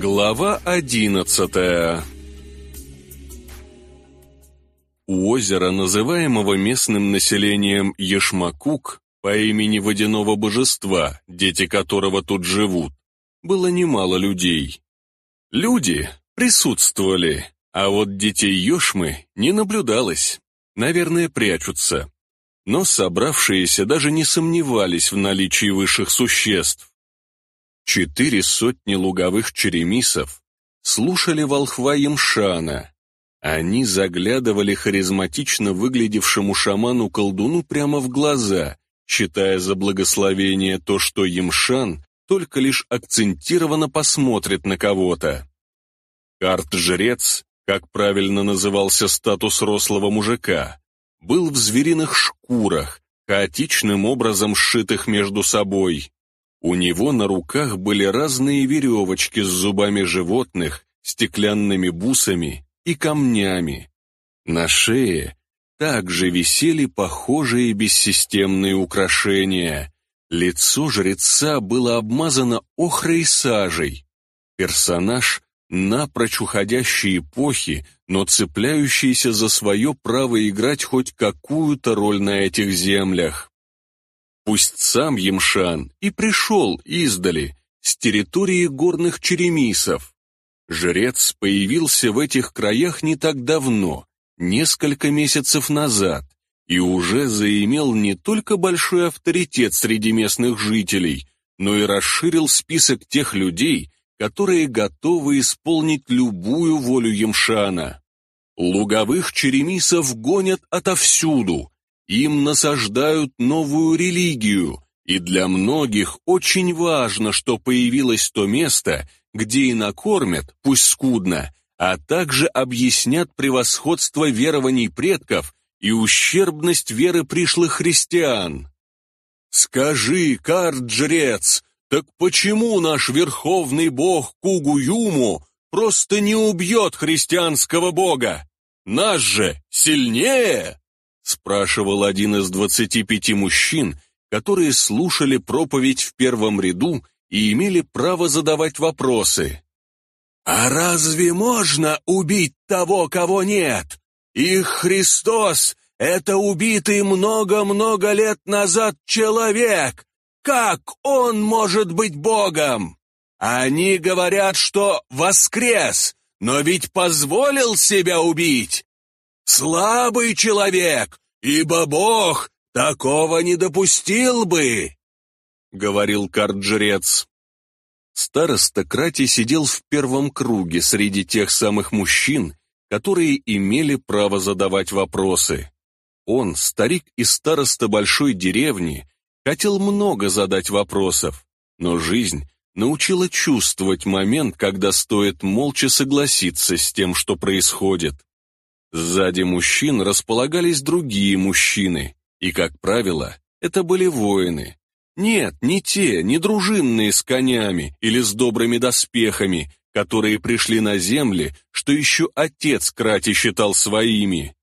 Глава одиннадцатая У озера, называемого местным населением Ешмакук, по имени водяного божества, дети которого тут живут, было немало людей. Люди присутствовали, а вот детей Ешмы не наблюдалось. Наверное, прячутся. Но собравшиеся даже не сомневались в наличии высших существ. Четыре сотни луговых черемисов слушали волхва Емшана. Они заглядывали харизматично выглядевшему шаману-колдуну прямо в глаза, считая за благословение то, что Емшан только лишь акцентированно посмотрит на кого-то. Карт-жрец, как правильно назывался статус рослого мужика, был в звериных шкурах, хаотичным образом сшитых между собой. У него на руках были разные веревочки с зубами животных, стеклянными бусами и камнями. На шее также висели похожие бессистемные украшения. Лицо жреца было обмазано охрой и сажей. Персонаж напрочь уходящей эпохи, но цепляющийся за свое право играть хоть какую-то роль на этих землях. Пусть сам Емшан и пришел издали, с территории горных черемисов. Жрец появился в этих краях не так давно, несколько месяцев назад, и уже заимел не только большой авторитет среди местных жителей, но и расширил список тех людей, которые готовы исполнить любую волю Емшана. Луговых черемисов гонят отовсюду, им насаждают новую религию, и для многих очень важно, что появилось то место, где и накормят, пусть скудно, а также объяснят превосходство верований предков и ущербность веры пришлых христиан. «Скажи, карт-жрец, так почему наш верховный бог Кугуюму просто не убьет христианского бога? Нас же сильнее!» Спрашивал один из двадцати пяти мужчин, которые слушали проповедь в первом ряду и имели право задавать вопросы. «А разве можно убить того, кого нет? Их Христос — это убитый много-много лет назад человек. Как он может быть Богом? Они говорят, что воскрес, но ведь позволил себя убить слабый человек, ибо Бог такого не допустил бы», — говорил карджрец. Староста Крати сидел в первом круге среди тех самых мужчин, которые имели право задавать вопросы. Он, старик и староста большой деревни, хотел много задать вопросов, но жизнь научила чувствовать момент, когда стоит молча согласиться с тем, что происходит. Сзади мужчин располагались другие мужчины, и, как правило, это были воины. Нет, не те, не дружинные с конями или с добрыми доспехами, которые пришли на земли, что еще отец Крати считал своими.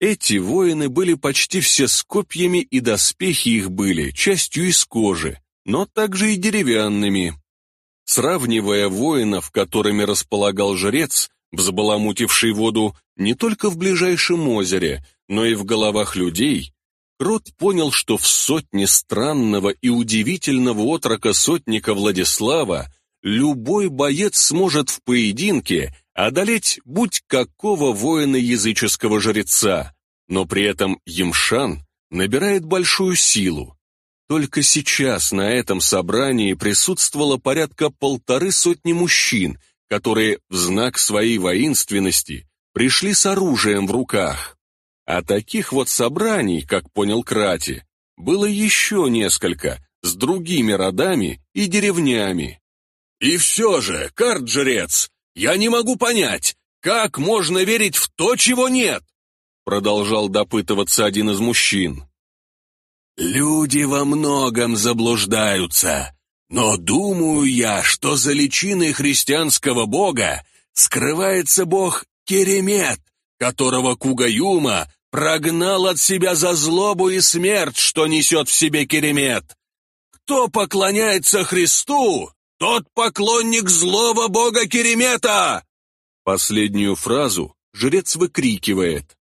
Эти воины были почти все с копьями, и доспехи их были частью из кожи, но также и деревянными. Сравнивая воинов, которыми располагал жрец, взбаламутивший воду не только в ближайшем озере, но и в головах людей, Крот понял, что в сотне странного и удивительного отрока сотника Владислава любой боец сможет в поединке одолеть будь какого воина языческого жреца, но при этом Емшан набирает большую силу. Только сейчас на этом собрании присутствовало порядка полторы сотни мужчин – которые в знак своей воинственности пришли с оружием в руках. А таких вот собраний, как понял Крати, было еще несколько, с другими родами и деревнями. «И все же, карт-жрец, я не могу понять, как можно верить в то, чего нет?» Продолжал допытываться один из мужчин. «Люди во многом заблуждаются. Но думаю я, что за личиной христианского бога скрывается бог Керемет, которого Кугаюма прогнал от себя за злобу и смерть, что несет в себе Керемет. Кто поклоняется Христу, тот поклонник злого бога Керемета!» Последнюю фразу жрец выкрикивает.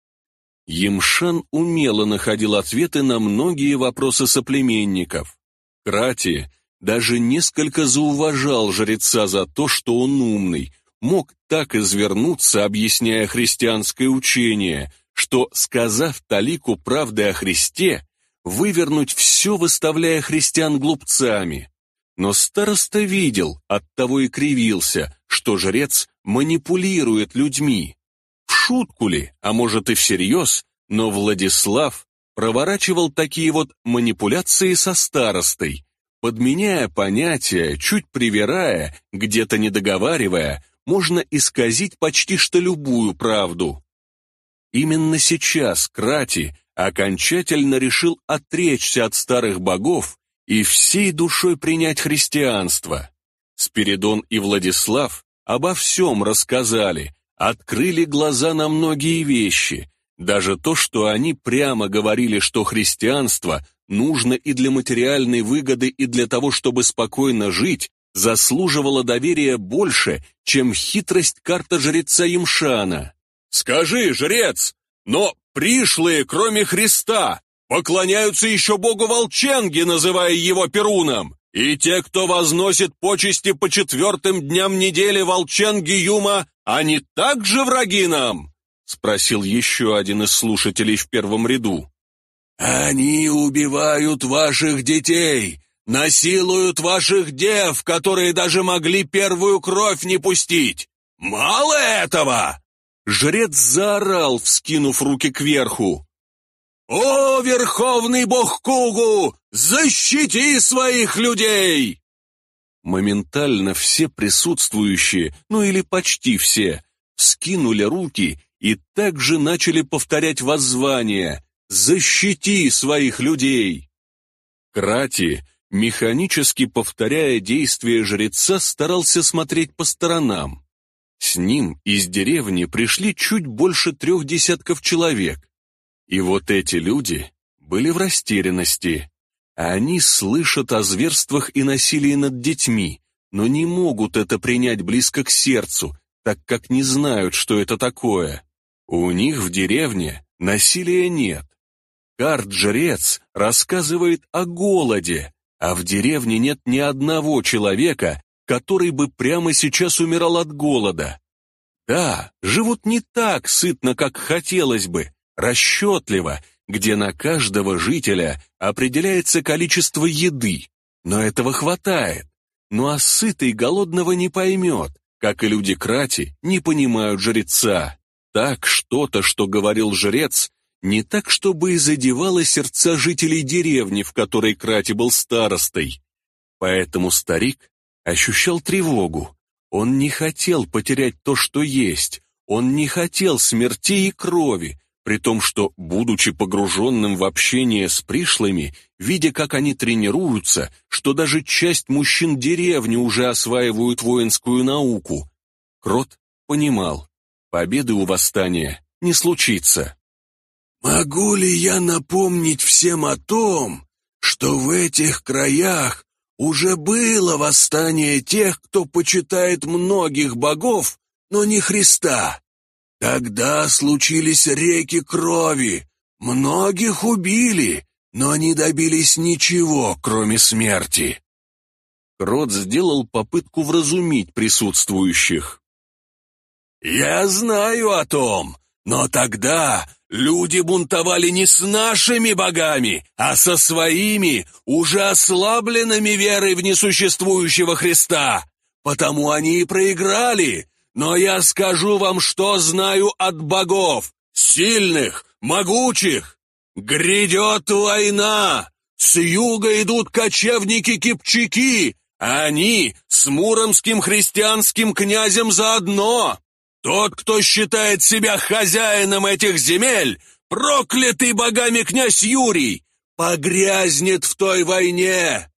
Емшан умело находил ответы на многие вопросы соплеменников. Крати даже несколько зауважал жреца за то, что он умный, мог так извернуться, объясняя христианское учение, что, сказав талику правды о Христе, вывернуть все, выставляя христиан глупцами. Но староста видел, оттого и кривился, что жрец манипулирует людьми. В шутку ли, а может и всерьез, но Владислав проворачивал такие вот манипуляции со старостой, подменяя понятия, чуть привирая, где-то недоговаривая, можно исказить почти что любую правду. Именно сейчас Крати окончательно решил отречься от старых богов и всей душой принять христианство. Спиридон и Владислав обо всем рассказали, открыли глаза на многие вещи, даже то, что они прямо говорили, что христианство нужно и для материальной выгоды, и для того, чтобы спокойно жить, заслуживало доверия больше, чем хитрость карта жреца Имшана. «Скажи, жрец, но пришлые, кроме Христа, поклоняются еще богу Волченги, называя его Перуном, и те, кто возносит почести по четвертым дням недели Волченги Юма, они также враги нам?» спросил еще один из слушателей в первом ряду. «Они убивают ваших детей, насилуют ваших дев, которые даже могли первую кровь не пустить. Мало этого!» Жрец заорал, вскинув руки кверху. «О, верховный бог Кугу, защити своих людей!» Моментально все присутствующие, ну или почти все, вскинули руки и также начали повторять воззвание «Защити своих людей!». Крати, механически повторяя действия жреца, старался смотреть по сторонам. С ним из деревни пришли чуть больше трех десятков человек. И вот эти люди были в растерянности. Они слышат о зверствах и насилии над детьми, но не могут это принять близко к сердцу, так как не знают, что это такое. У них в деревне насилия нет. Карт-жрец рассказывает о голоде, а в деревне нет ни одного человека, который бы прямо сейчас умирал от голода. Да, живут не так сытно, как хотелось бы, расчетливо, где на каждого жителя определяется количество еды, но этого хватает. Ну а сытый голодного не поймет, как и люди Крати не понимают жреца. Так что-то, что говорил жрец, не так, чтобы и задевало сердца жителей деревни, в которой Крати был старостой. Поэтому старик ощущал тревогу. Он не хотел потерять то, что есть. Он не хотел смерти и крови, при том, что, будучи погруженным в общение с пришлыми, видя, как они тренируются, что даже часть мужчин деревни уже осваивают воинскую науку, Крот понимал, победы у восстания не случится. «Могу ли я напомнить всем о том, что в этих краях уже было восстание тех, кто почитает многих богов, но не Христа. Тогда случились реки крови, многих убили, но не добились ничего, кроме смерти. Крот сделал попытку вразумить присутствующих. «Я знаю о том, но тогда Люди бунтовали не с нашими богами, а со своими, уже ослабленными верой в несуществующего Христа. Потому они и проиграли. Но я скажу вам, что знаю от богов, сильных, могучих. Грядет война. С юга идут кочевники-кипчаки, они с муромским христианским князем заодно. Тот, кто считает себя хозяином этих земель, проклятый богами князь Юрий, погрязнет в той войне!»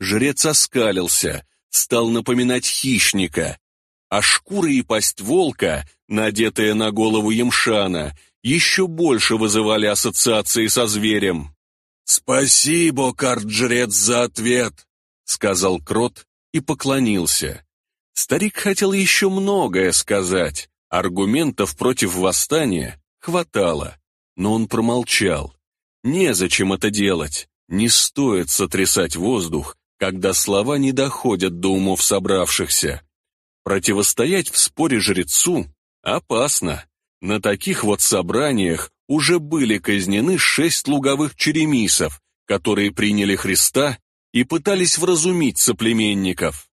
Жрец оскалился, стал напоминать хищника, а шкура и пасть волка, надетая на голову Емшана, еще больше вызывали ассоциации со зверем. «Спасибо, карт-жрец, за ответ», — сказал Крот и поклонился. Старик хотел еще многое сказать, аргументов против восстания хватало, но он промолчал. Незачем это делать, не стоит сотрясать воздух, когда слова не доходят до умов собравшихся. Противостоять в споре жрецу опасно. На таких вот собраниях уже были казнены шесть луговых черемисов, которые приняли Христа и пытались вразумить соплеменников.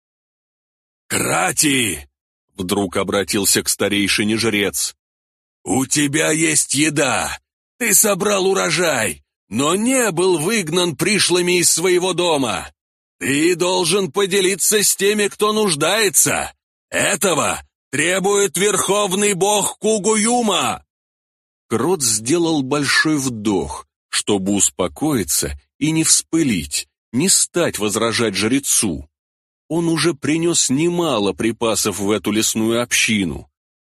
«Крати!» — вдруг обратился к старейшине жрец. «У тебя есть еда, ты собрал урожай, но не был выгнан пришлыми из своего дома. Ты должен поделиться с теми, кто нуждается. Этого требует верховный бог Кугуюма!» Крот сделал большой вдох, чтобы успокоиться и не вспылить, не стать возражать жрецу. Он уже принес немало припасов в эту лесную общину.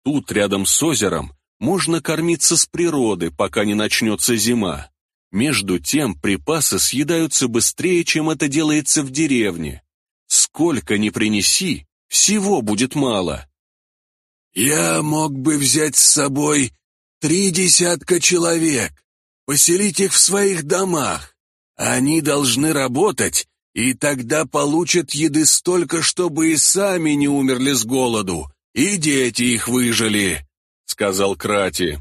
Тут, рядом с озером, можно кормиться с природы, пока не начнется зима. Между тем припасы съедаются быстрее, чем это делается в деревне. Сколько ни принеси, всего будет мало. «Я мог бы взять с собой три десятка человек, поселить их в своих домах. Они должны работать, и тогда получат еды столько, чтобы и сами не умерли с голоду, и дети их выжили», — сказал Крати.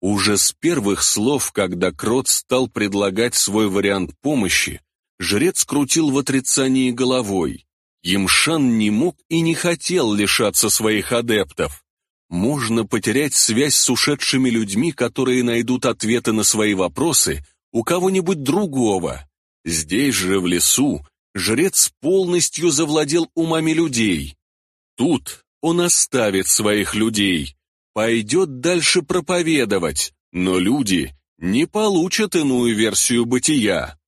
Уже с первых слов, когда Крот стал предлагать свой вариант помощи, жрец крутил в отрицании головой. Емшан не мог и не хотел лишаться своих адептов. Можно потерять связь с ушедшими людьми, которые найдут ответы на свои вопросы у кого-нибудь другого. Здесь же, в лесу, жрец полностью завладел умами людей. Тут он оставит своих людей, пойдет дальше проповедовать, но люди не получат иную версию бытия.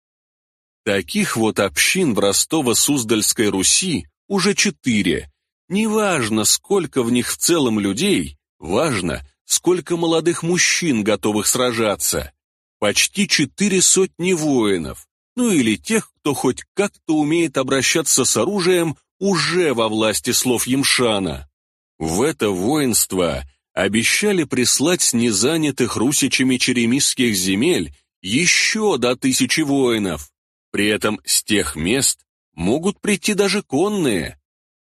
Таких вот общин в Ростово-Суздальской Руси уже четыре. Неважно, сколько в них в целом людей, важно, сколько молодых мужчин, готовых сражаться. Почти четыре сотни воинов, ну или тех, кто хоть как-то умеет обращаться с оружием уже во власти слов Емшана. В это воинство обещали прислать незанятых русичами черемисских земель еще до тысячи воинов. При этом с тех мест могут прийти даже конные.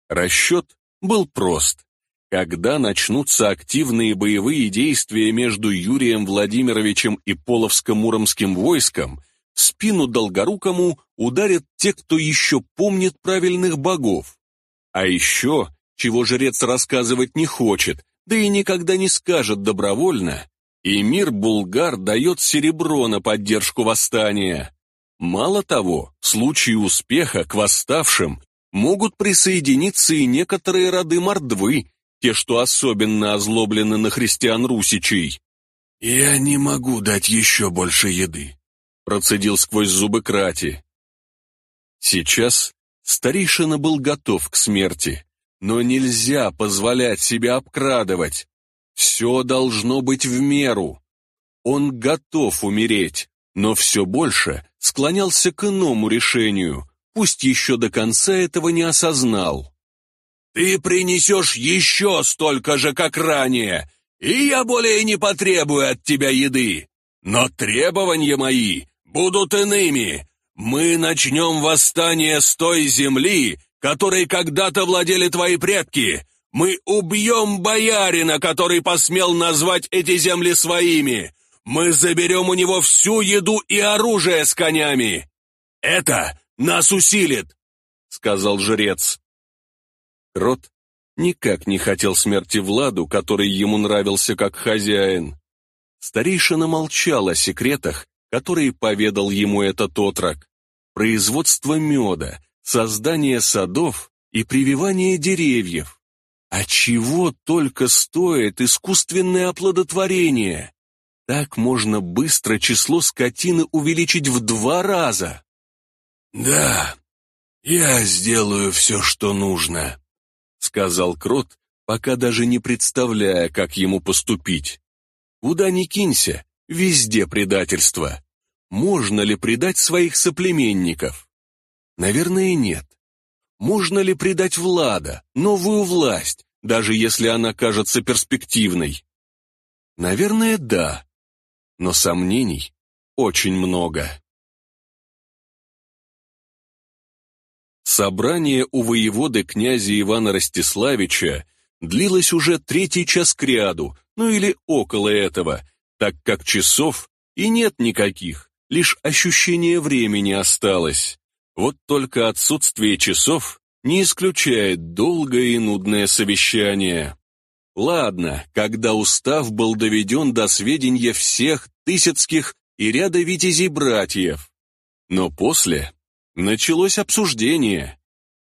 Расчет был прост. Когда начнутся активные боевые действия между Юрием Владимировичем и Половско-Муромским войском, спину Долгорукому ударят те, кто еще помнит правильных богов. А еще, чего жрец рассказывать не хочет, да и никогда не скажет добровольно, и мир Булгар дает серебро на поддержку восстания. Мало того, в случае успеха к восставшим могут присоединиться и некоторые роды мордвы, те, что особенно озлоблены на христиан-русичей. «Я не могу дать еще больше еды», — процедил сквозь зубы Крати. Сейчас старейшина был готов к смерти. Но нельзя позволять себя обкрадывать. Все должно быть в меру. Он готов умереть, но все больше склонялся к иному решению, пусть еще до конца этого не осознал. «Ты принесешь еще столько же, как ранее, и я более не потребую от тебя еды. Но требования мои будут иными. Мы начнем восстание с той земли, которой когда-то владели твои предки. Мы убьем боярина, который посмел назвать эти земли своими. Мы заберем у него всю еду и оружие с конями. Это нас усилит, — сказал жрец. Крот никак не хотел смерти Владу, который ему нравился как хозяин. Старейшина молчал о секретах, которые поведал ему этот отрок. Производство меда, создание садов и прививание деревьев. А чего только стоит искусственное оплодотворение? Так можно быстро число скотины увеличить в два раза. «Да, я сделаю все, что нужно», — сказал Крот, пока даже не представляя, как ему поступить. Куда ни кинься, везде предательство. Можно ли предать своих соплеменников? Наверное, нет. можно ли предать Влада, новую власть, даже если она кажется перспективной? Наверное, да, но сомнений очень много. Собрание у воеводы князя Ивана Ростиславича длилось уже третий час кряду, ну или около этого, так как часов и нет никаких, лишь ощущение времени осталось. Вот только отсутствие часов не исключает долгое и нудное совещание. Ладно, когда устав был доведен до сведения всех тысяцких и ряда витязей-братьев. Но после началось обсуждение.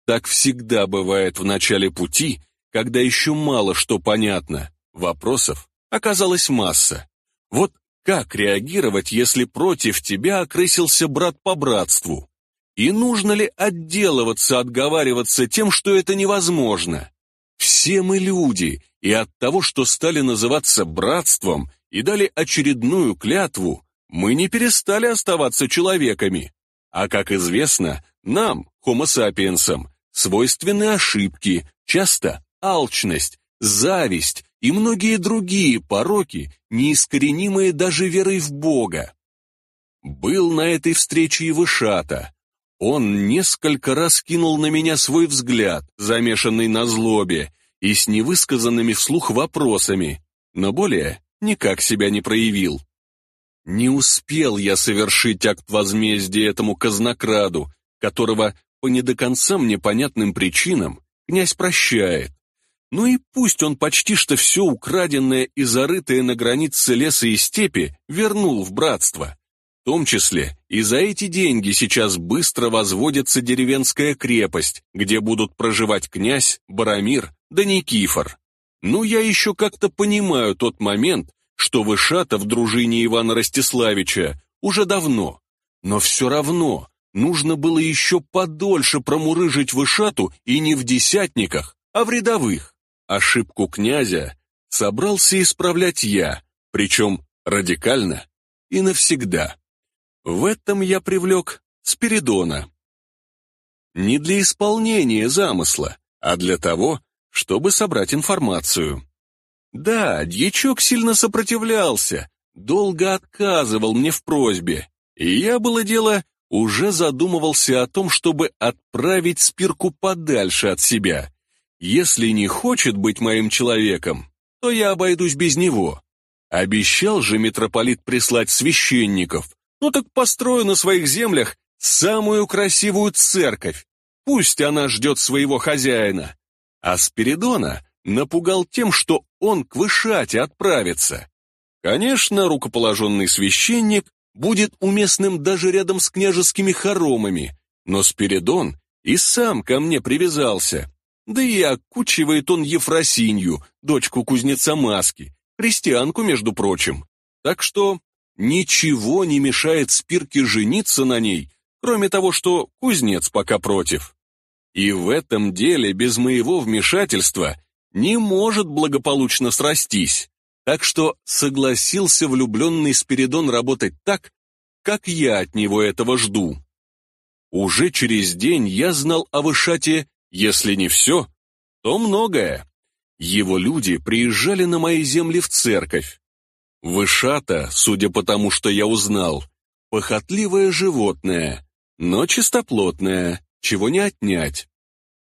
Так всегда бывает в начале пути, когда еще мало что понятно, вопросов оказалась масса. Вот как реагировать, если против тебя окрысился брат по братству? И нужно ли отделываться, отговариваться тем, что это невозможно? Все мы люди, и от того, что стали называться братством и дали очередную клятву, мы не перестали оставаться человеками. А как известно, нам, homo сапиенсам, свойственны ошибки, часто алчность, зависть и многие другие пороки, неискоренимые даже верой в Бога. Был на этой встрече и Вышата, он несколько раз кинул на меня свой взгляд, замешанный на злобе, и с невысказанными вслух вопросами, но более никак себя не проявил. Не успел я совершить акт возмездия этому казнокраду, которого по не до конца мне понятным причинам князь прощает. Ну и пусть он почти что все украденное и зарытое на границе леса и степи вернул в братство. В том числе и за эти деньги сейчас быстро возводится деревенская крепость, где будут проживать князь, Барамир да Никифор. Ну, я еще как-то понимаю тот момент, что Вышата в дружине Ивана Ростиславича уже давно. Но все равно нужно было еще подольше промурыжить Вышату и не в десятниках, а в рядовых. Ошибку князя собрался исправлять я, причем радикально и навсегда. В этом я привлек Спиридона. Не для исполнения замысла, а для того, чтобы собрать информацию. Да, дьячок сильно сопротивлялся, долго отказывал мне в просьбе, и я, было дело, уже задумывался о том, чтобы отправить Спирку подальше от себя. Если не хочет быть моим человеком, то я обойдусь без него. Обещал же митрополит прислать священников, ну так построю на своих землях самую красивую церковь. Пусть она ждет своего хозяина. А Спиридона напугал тем, что он к Вышате отправится. Конечно, рукоположенный священник будет уместным даже рядом с княжескими хоромами, но Спиридон и сам ко мне привязался. Да и окучивает он Ефросинью, дочку кузнеца Маски, христианку, между прочим. Так что Ничего не мешает Спирке жениться на ней, кроме того, что кузнец пока против. И в этом деле без моего вмешательства не может благополучно срастись. Так что согласился влюбленный Спиридон работать так, как я от него этого жду. Уже через день я знал о Вышате, если не все, то многое. Его люди приезжали на мои земли в церковь, Вышата, судя по тому, что я узнал, похотливое животное, но чистоплотное, чего не отнять.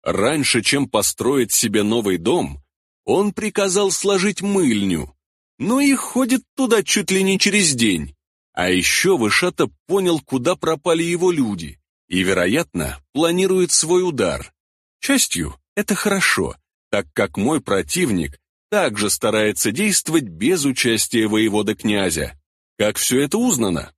Раньше, чем построить себе новый дом, он приказал сложить мыльню, но и ходит туда чуть ли не через день. А еще Вышата понял, куда пропали его люди, и, вероятно, планирует свой удар. Частью это хорошо, так как мой противник также старается действовать без участия воевода князя. Как все это узнано?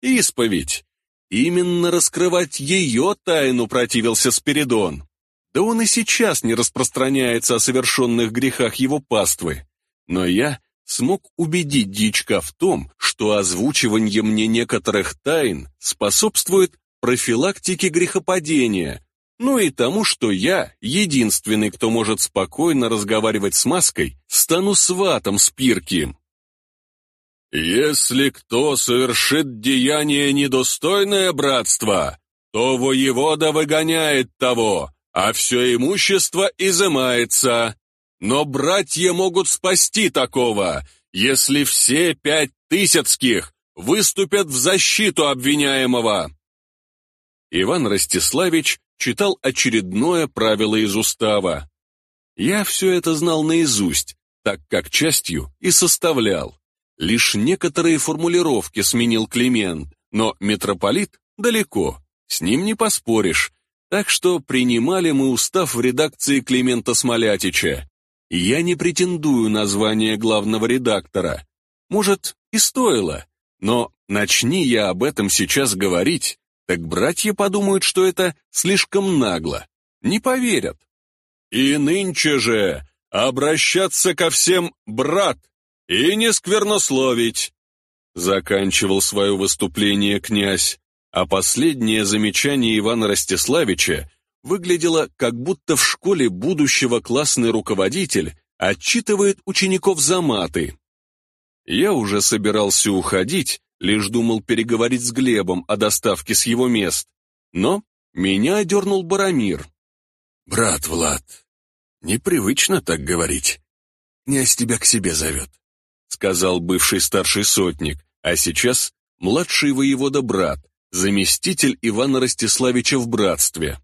Исповедь. Именно раскрывать ее тайну противился Спиридон. Да он и сейчас не распространяется о совершенных грехах его паствы. Но я смог убедить дичка в том, что озвучивание мне некоторых тайн способствует профилактике грехопадения, ну и тому, что я, единственный, кто может спокойно разговаривать с маской, стану сватом Спирки. «Если кто совершит деяние недостойное братства, то воевода выгоняет того, а все имущество изымается. Но братья могут спасти такого, если все пять тысяцких выступят в защиту обвиняемого. Иван Ростиславич читал очередное правило из устава. Я все это знал наизусть, так как частью и составлял. Лишь некоторые формулировки сменил Климент, но митрополит далеко, с ним не поспоришь. Так что принимали мы устав в редакции Климента Смолятича. Я не претендую на звание главного редактора. Может, и стоило, но начни я об этом сейчас говорить, так братья подумают, что это слишком нагло. Не поверят. И нынче же обращаться ко всем брат и не сквернословить. Заканчивал свое выступление князь, а последнее замечание Ивана Ростиславича выглядело, как будто в школе будущего классный руководитель отчитывает учеников за маты. Я уже собирался уходить, лишь думал переговорить с Глебом о доставке с его мест, но меня одернул Барамир. «Брат Влад, непривычно так говорить. Князь тебя к себе зовет», сказал бывший старший сотник, а сейчас младший воевода брат, заместитель Ивана Ростиславича в братстве.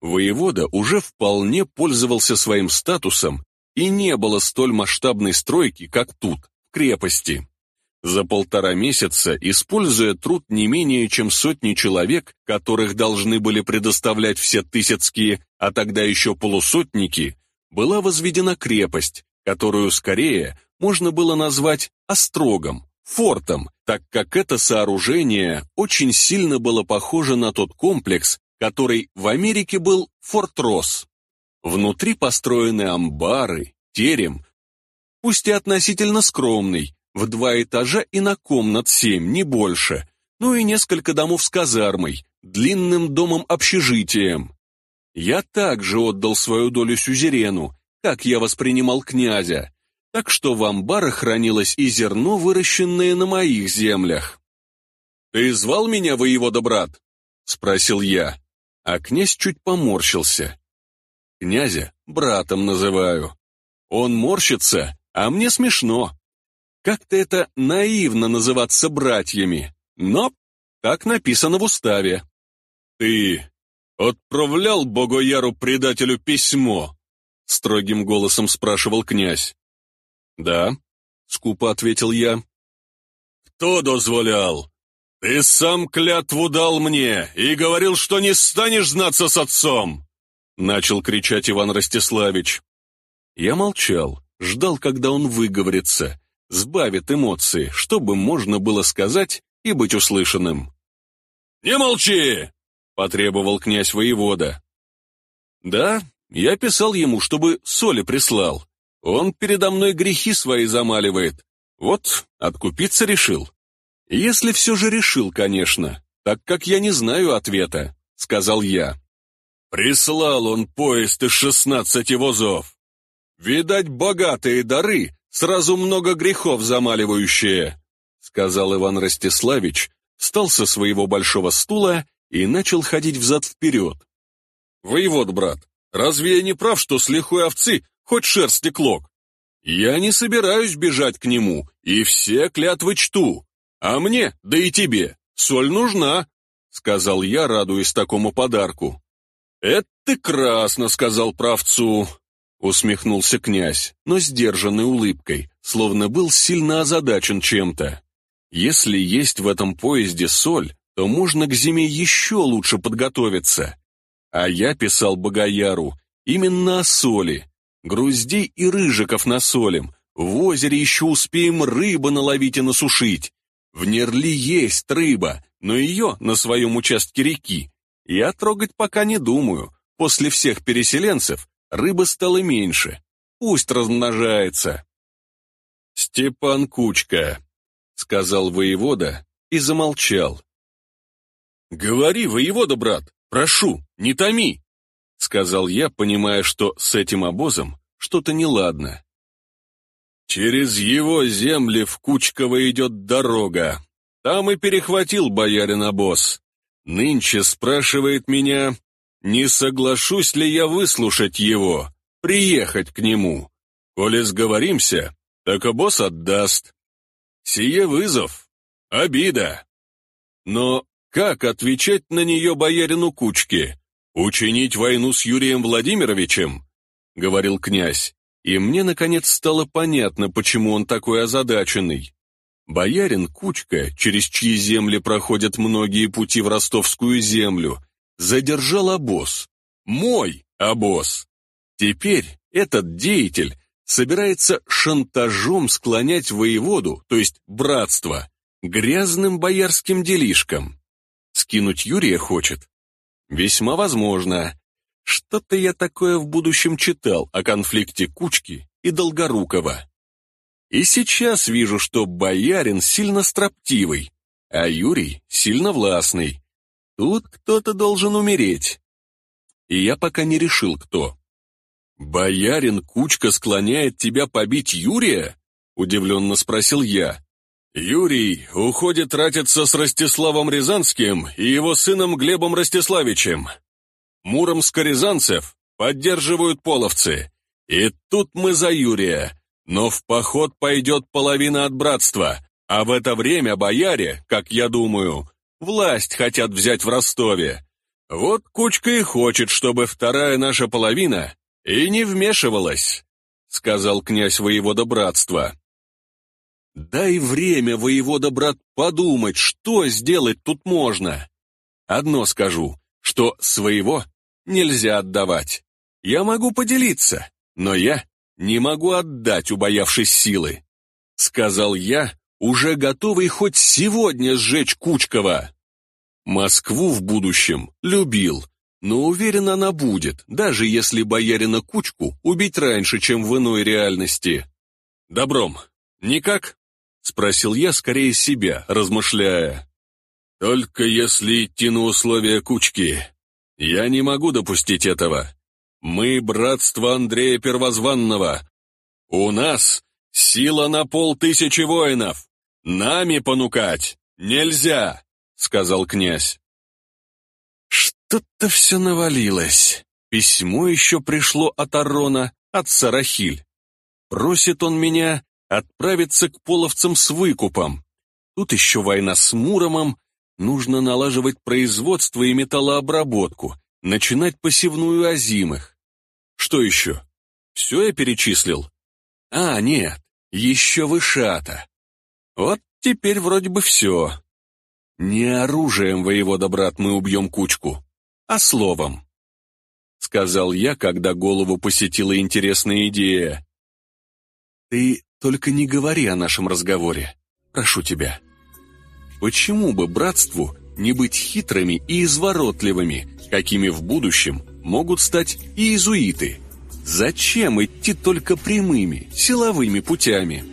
Воевода уже вполне пользовался своим статусом, и не было столь масштабной стройки, как тут, в крепости. За полтора месяца, используя труд не менее чем сотни человек, которых должны были предоставлять все тысяцкие, а тогда еще полусотники, была возведена крепость, которую скорее можно было назвать острогом, фортом, так как это сооружение очень сильно было похоже на тот комплекс, который в Америке был Форт Росс. Внутри построены амбары, терем, пусть и относительно скромный, в два этажа и на комнат семь, не больше, ну и несколько домов с казармой, длинным домом-общежитием. Я также отдал свою долю сюзерену, как я воспринимал князя, так что в амбарах хранилось и зерно, выращенное на моих землях. «Ты звал меня, воевода брат?» — спросил я, а князь чуть поморщился. Князя братом называю. Он морщится, а мне смешно. Как-то это наивно называться братьями, но так написано в уставе. «Ты отправлял Богояру-предателю письмо?» Строгим голосом спрашивал князь. «Да», — скупо ответил я. «Кто дозволял? Ты сам клятву дал мне и говорил, что не станешь знаться с отцом!» Начал кричать Иван Ростиславич. Я молчал, ждал, когда он выговорится, сбавит эмоции, чтобы можно было сказать и быть услышанным. «Не молчи!» — потребовал князь воевода. «Да, я писал ему, чтобы соли прислал. Он передо мной грехи свои замаливает. Вот, откупиться решил. Если все же решил, конечно, так как я не знаю ответа», — сказал я. «Прислал он поезд из шестнадцати возов. Видать, богатые дары сразу много грехов замаливающие», сказал Иван Ростиславич, встал со своего большого стула и начал ходить взад-вперед. «Воевод, брат, разве я не прав, что с лихой овцы хоть шерсти клок? Я не собираюсь бежать к нему, и все клятвы чту. А мне, да и тебе, соль нужна», сказал я, радуясь такому подарку. «Это ты красно», — сказал правцу. Усмехнулся князь, но сдержанной улыбкой, словно был сильно озадачен чем-то. Если есть в этом поезде соль, то можно к зиме еще лучше подготовиться. А я писал Богояру именно о соли. Груздей и рыжиков насолим, в озере еще успеем рыбы наловить и насушить. В Нерли есть рыба, но ее на своем участке реки. Я трогать пока не думаю. После всех переселенцев рыбы стало меньше. Пусть размножается. «Степан Кучка», — сказал воевода и замолчал. «Говори, воевода, брат, прошу, не томи», — сказал я, понимая, что с этим обозом что-то неладно. «Через его земли в Кучково идет дорога. Там и перехватил боярин обоз. Нынче спрашивает меня, не соглашусь ли я выслушать его, приехать к нему. Коли сговоримся, так босс отдаст. Сие вызов, обида. Но как отвечать на нее боярину Кучке? Учинить войну с Юрием Владимировичем? Говорил князь, и мне, наконец, стало понятно, почему он такой озадаченный. Боярин Кучка, через чьи земли проходят многие пути в ростовскую землю, задержал обоз. Мой обоз. Теперь этот деятель собирается шантажом склонять воеводу, то есть братство, грязным боярским делишкам. Скинуть Юрия хочет? Весьма возможно. Что-то я такое в будущем читал о конфликте Кучки и Долгорукова. И сейчас вижу, что боярин сильно строптивый, а Юрий сильно властный. Тут кто-то должен умереть. И я пока не решил, кто. «Боярин Кучка склоняет тебя побить Юрия?» — удивленно спросил я. «Юрий уходит тратиться с Ростиславом Рязанским и его сыном Глебом Ростиславичем. Муромско-рязанцев поддерживают половцы. И тут мы за Юрия, но в поход пойдет половина от братства, а в это время бояре, как я думаю, власть хотят взять в Ростове. Вот Кучка и хочет, чтобы вторая наша половина и не вмешивалась, сказал князь воевода братства. Дай время, воевода брат, подумать, что сделать тут можно. Одно скажу, что своего нельзя отдавать. Я могу поделиться, но я не могу отдать, убоявшись силы. Сказал я, уже готовый хоть сегодня сжечь Кучкова. Москву в будущем любил, но уверен, она будет, даже если боярина Кучку убить раньше, чем в иной реальности. Добром, никак? Спросил я скорее себя, размышляя. Только если идти на условия Кучки. Я не могу допустить этого. Мы братство Андрея Первозванного. У нас сила на полтысячи воинов. Нами понукать нельзя, сказал князь. Что-то все навалилось. Письмо еще пришло от Арона, от Сарахиль. Просит он меня отправиться к половцам с выкупом. Тут еще война с Муромом, нужно налаживать производство и металлообработку, начинать посевную озимых. Что еще? Все я перечислил? А, нет, еще вышата. Вот теперь вроде бы все. Не оружием, воевода, брат, мы убьем кучку, а словом. Сказал я, когда голову посетила интересная идея. Ты только не говори о нашем разговоре, прошу тебя. Почему бы братству не быть хитрыми и изворотливыми, какими в будущем могут стать и иезуиты. Зачем идти только прямыми, силовыми путями?